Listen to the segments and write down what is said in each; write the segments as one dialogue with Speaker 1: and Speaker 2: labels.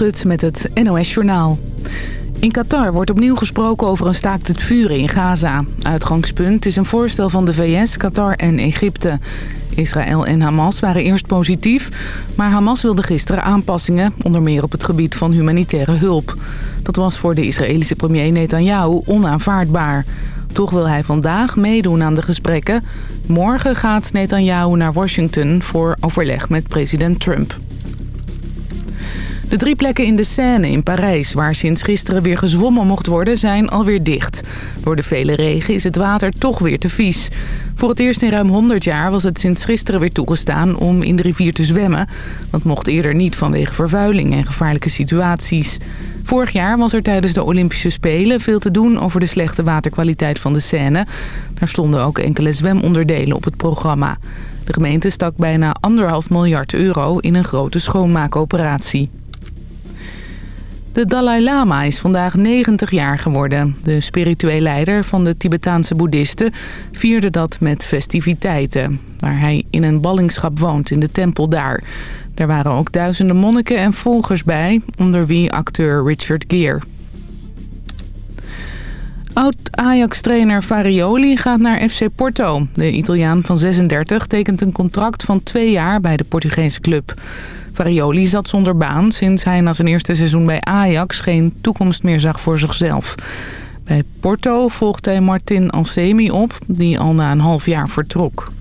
Speaker 1: Met het NOS Journaal. In Qatar wordt opnieuw gesproken over een staakt het vuren in Gaza. Uitgangspunt is een voorstel van de VS, Qatar en Egypte. Israël en Hamas waren eerst positief, maar Hamas wilde gisteren aanpassingen, onder meer op het gebied van humanitaire hulp. Dat was voor de Israëlische premier Netanyahu onaanvaardbaar. Toch wil hij vandaag meedoen aan de gesprekken. Morgen gaat Netanyahu naar Washington voor overleg met president Trump. De drie plekken in de Seine in Parijs, waar sinds gisteren weer gezwommen mocht worden, zijn alweer dicht. Door de vele regen is het water toch weer te vies. Voor het eerst in ruim 100 jaar was het sinds gisteren weer toegestaan om in de rivier te zwemmen. Dat mocht eerder niet vanwege vervuiling en gevaarlijke situaties. Vorig jaar was er tijdens de Olympische Spelen veel te doen over de slechte waterkwaliteit van de Seine. Daar stonden ook enkele zwemonderdelen op het programma. De gemeente stak bijna anderhalf miljard euro in een grote schoonmaakoperatie. De Dalai Lama is vandaag 90 jaar geworden. De spiritueel leider van de Tibetaanse boeddhisten vierde dat met festiviteiten. Waar hij in een ballingschap woont in de tempel daar. Er waren ook duizenden monniken en volgers bij, onder wie acteur Richard Gere. Oud-Ajax-trainer Farioli gaat naar FC Porto. De Italiaan van 36 tekent een contract van twee jaar bij de Portugese club. Farioli zat zonder baan sinds hij na zijn eerste seizoen bij Ajax geen toekomst meer zag voor zichzelf. Bij Porto volgt hij Martin Alsemi op, die al na een half jaar vertrok.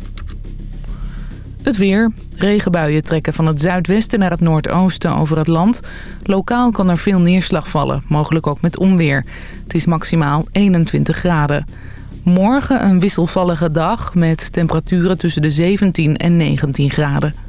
Speaker 1: Het weer. Regenbuien trekken van het zuidwesten naar het noordoosten over het land. Lokaal kan er veel neerslag vallen, mogelijk ook met onweer. Het is maximaal 21 graden. Morgen een wisselvallige dag met temperaturen tussen de 17 en 19 graden.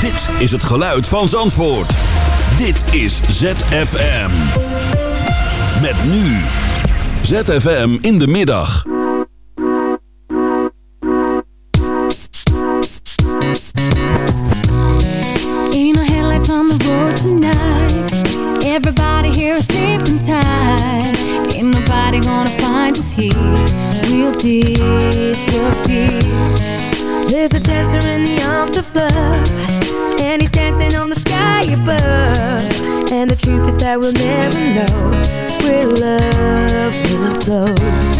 Speaker 2: Dit is het geluid van Zandvoort. Dit is ZFM. Met nu. ZFM in de middag.
Speaker 3: Ain't no headlights on the road tonight. Everybody here is sleeping tight. Ain't nobody gonna find us here. We'll disappear.
Speaker 4: That we'll never know. Where love will flow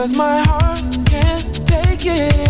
Speaker 5: Cause my heart can't take it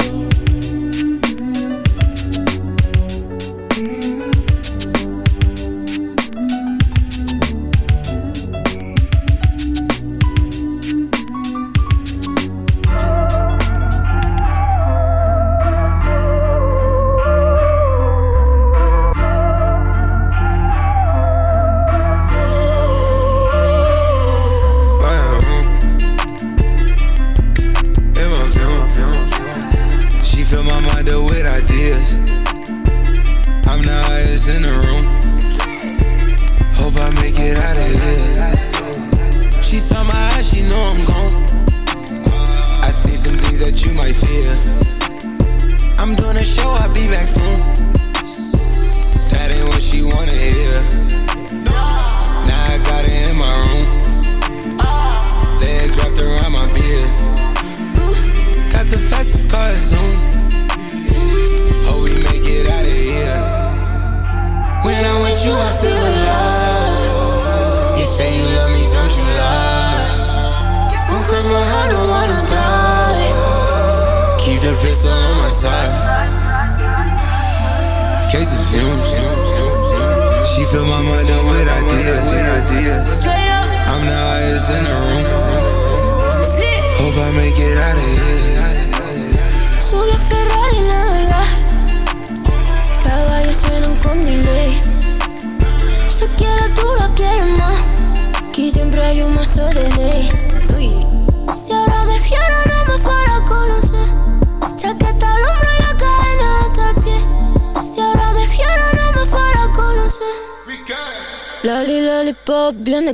Speaker 6: been a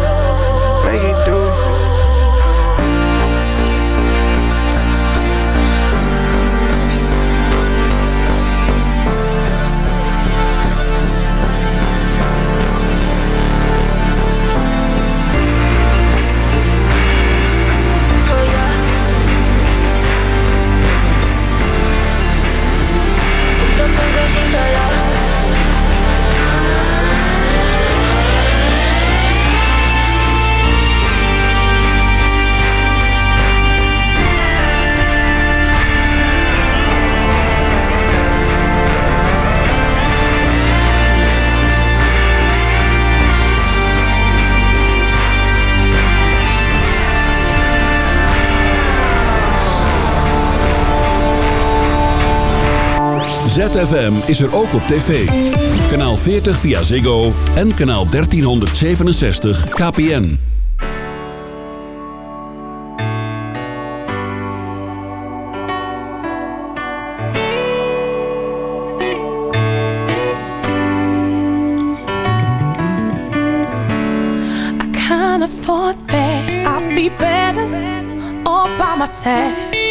Speaker 2: ZFM is er ook op tv. Kanaal 40 via Ziggo en kanaal 1367 KPN.
Speaker 7: I kinda thought that be better all by myself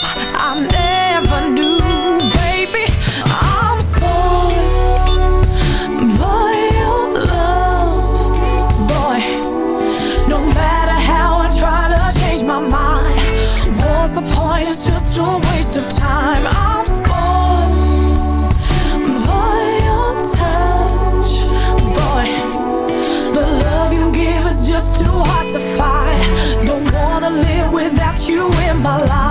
Speaker 7: my life.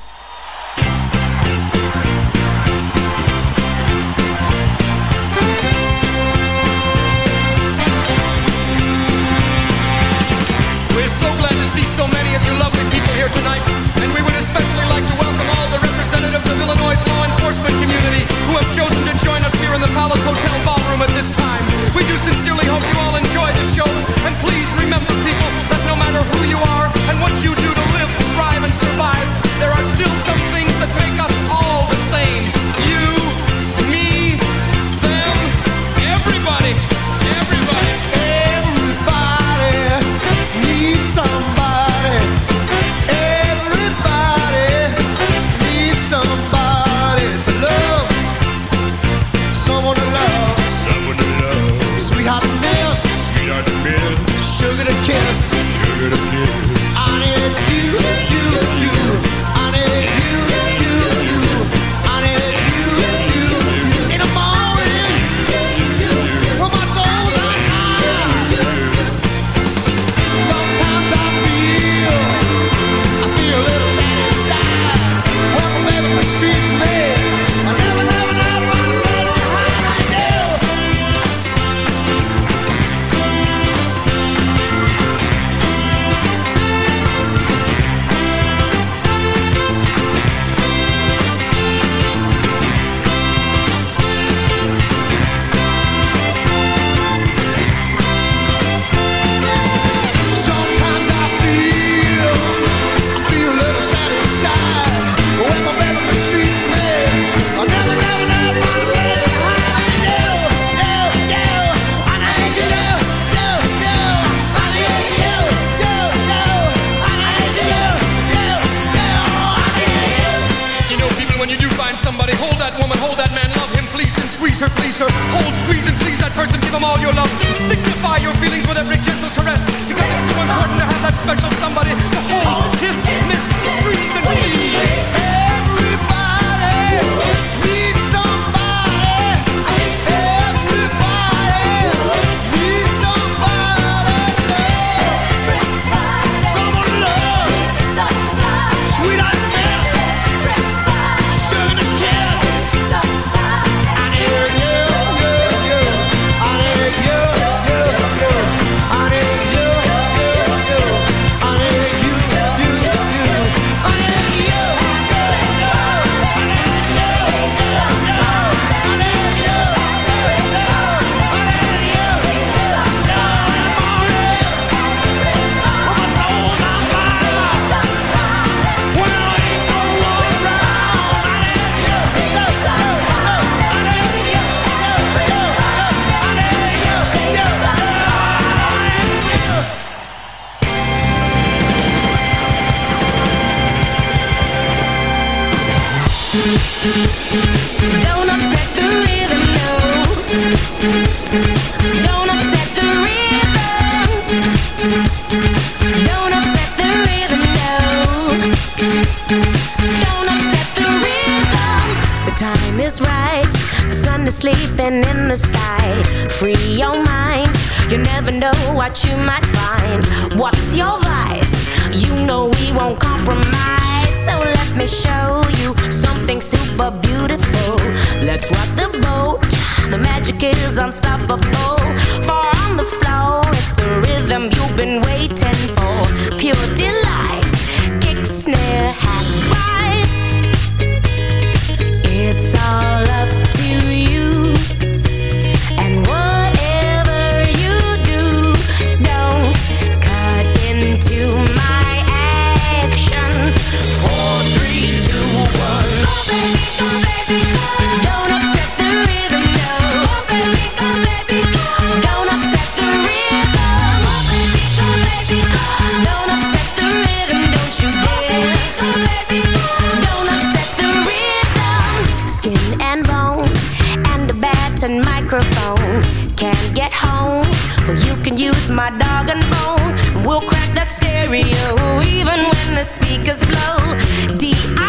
Speaker 8: them all your love. Signify your feelings with every gentle caress. Because it's so important to have that special somebody
Speaker 9: living in the sky. Free your mind. You never know what you might find. What's your vice? You know we won't compromise. So let me show you something super beautiful. Let's rock the boat. The magic is unstoppable. Far on the floor, it's the rhythm you've been waiting for. Pure delight, kick snare the speakers blow. D-I-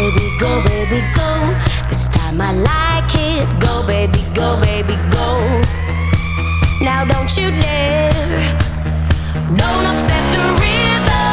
Speaker 9: baby, go, baby, go. This time I like it. Go, baby, go, baby, go. Now don't you dare. Don't upset the rhythm.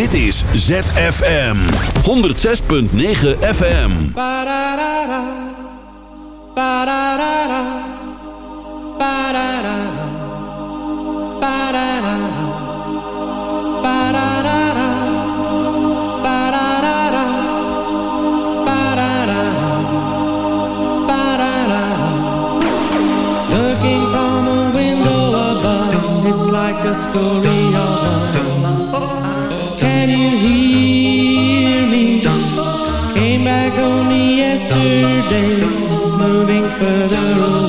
Speaker 2: Dit is ZFM 106.9 FM.
Speaker 10: Looking from a window above, it's like a story day, moving further on.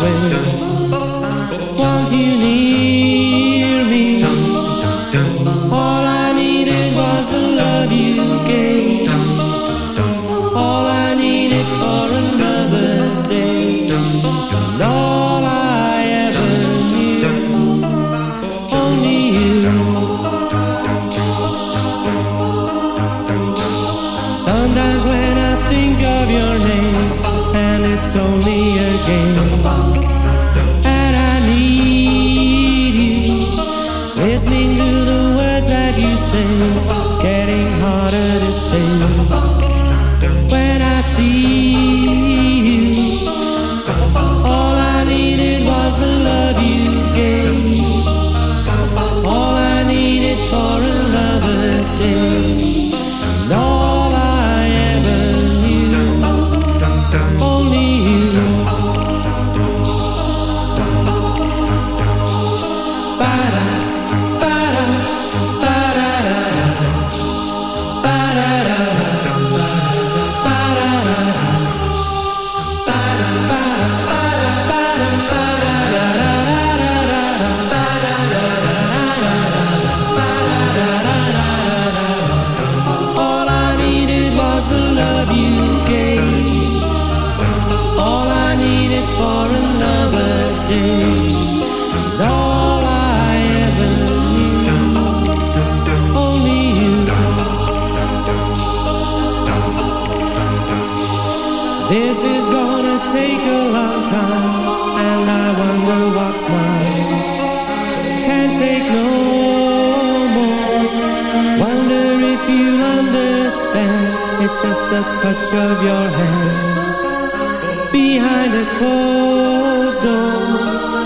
Speaker 10: It's just the touch of your hand. Behind a closed door.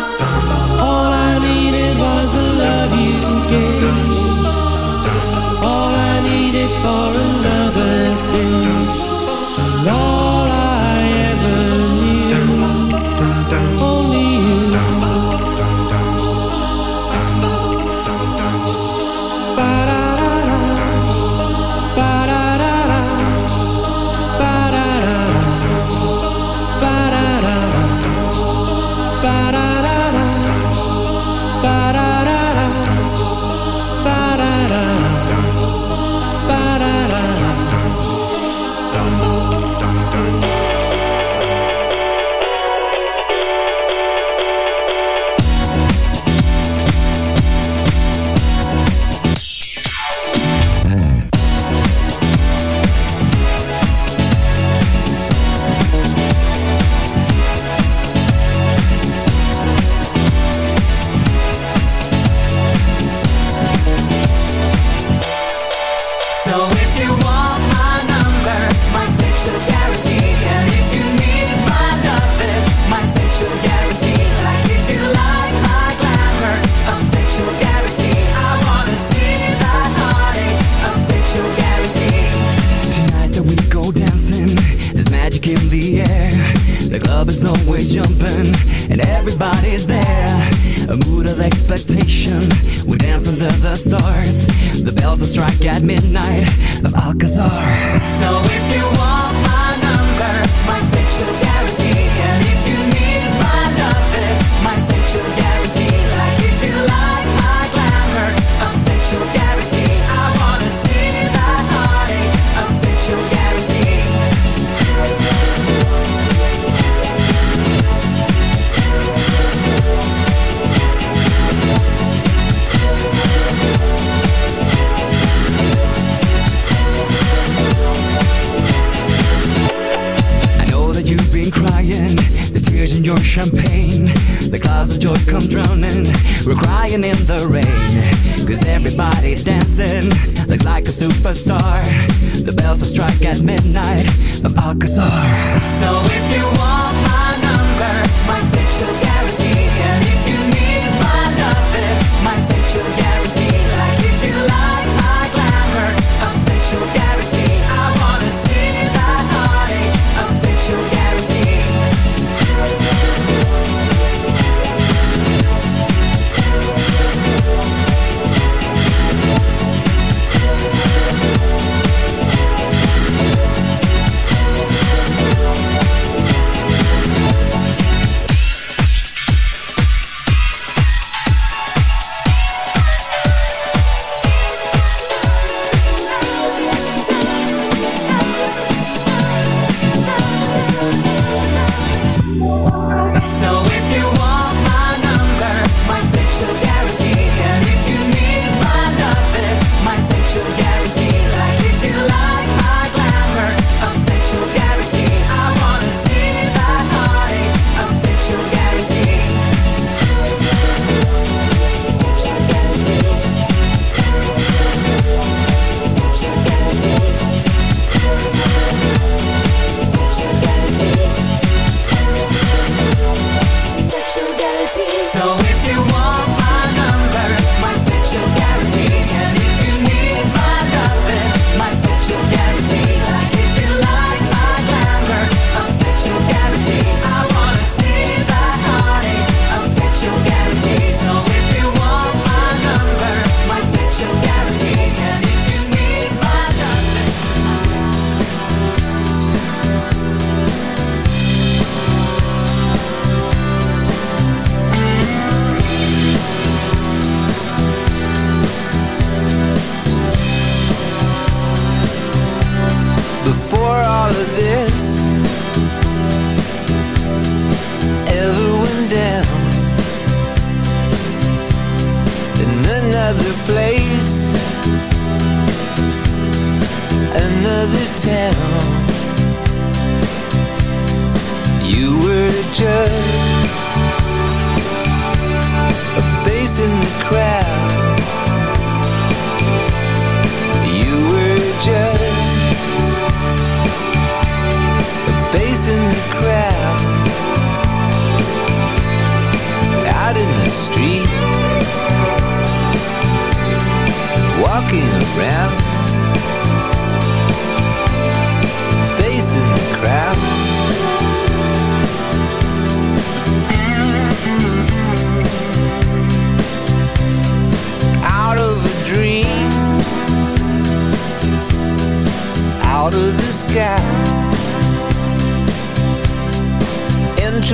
Speaker 11: superstar. The bells will strike at midnight of Alcazar.